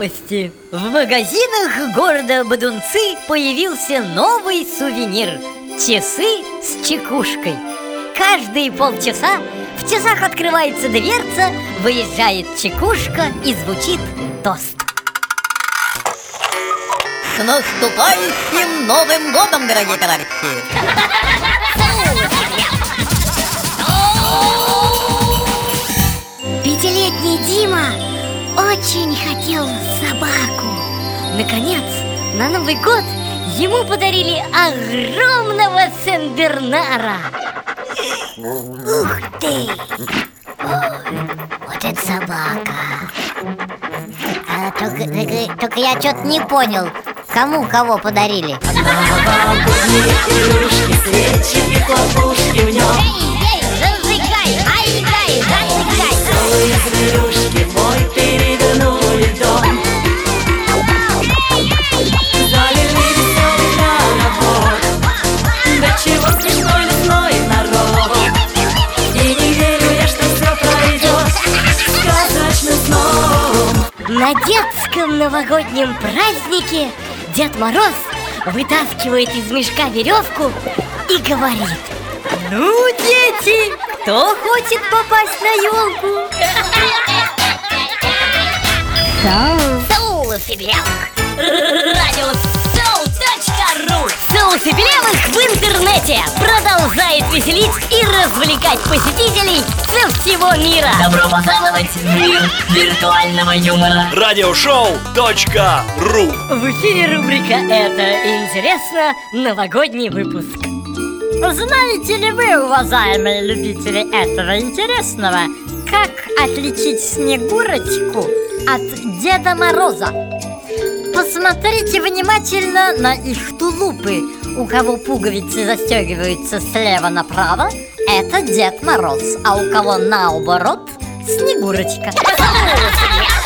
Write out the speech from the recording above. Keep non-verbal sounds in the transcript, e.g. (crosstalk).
Дети, в магазинах города Бадунцы появился новый сувенир – часы с чекушкой. Каждые полчаса в часах открывается дверца, выезжает чекушка и звучит тост. С наступающим Новым годом, дорогие товарищи! Пятилетний Дима очень хотел собаку Наконец, на Новый год ему подарили огромного Сенбернара Ух ты! Ой, вот это собака а, только, только, только я что-то не понял Кому кого подарили? На детском новогоднем празднике Дед Мороз вытаскивает из мешка веревку и говорит Ну, дети, кто хочет попасть на елку? И белок Радио Веселить и развлекать посетителей со всего мира Добро пожаловать в мир виртуального юмора Радиошоу.ру В эфире рубрика «Это интересно» новогодний выпуск Знаете ли вы, уважаемые любители этого интересного, как отличить Снегурочку от Деда Мороза? Посмотрите внимательно на их тулупы. У кого пуговицы застегиваются слева направо, это Дед Мороз, а у кого наоборот, Снегурочка. (laughs)